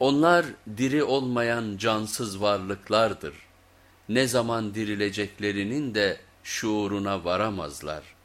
Onlar diri olmayan cansız varlıklardır. Ne zaman dirileceklerinin de şuuruna varamazlar.''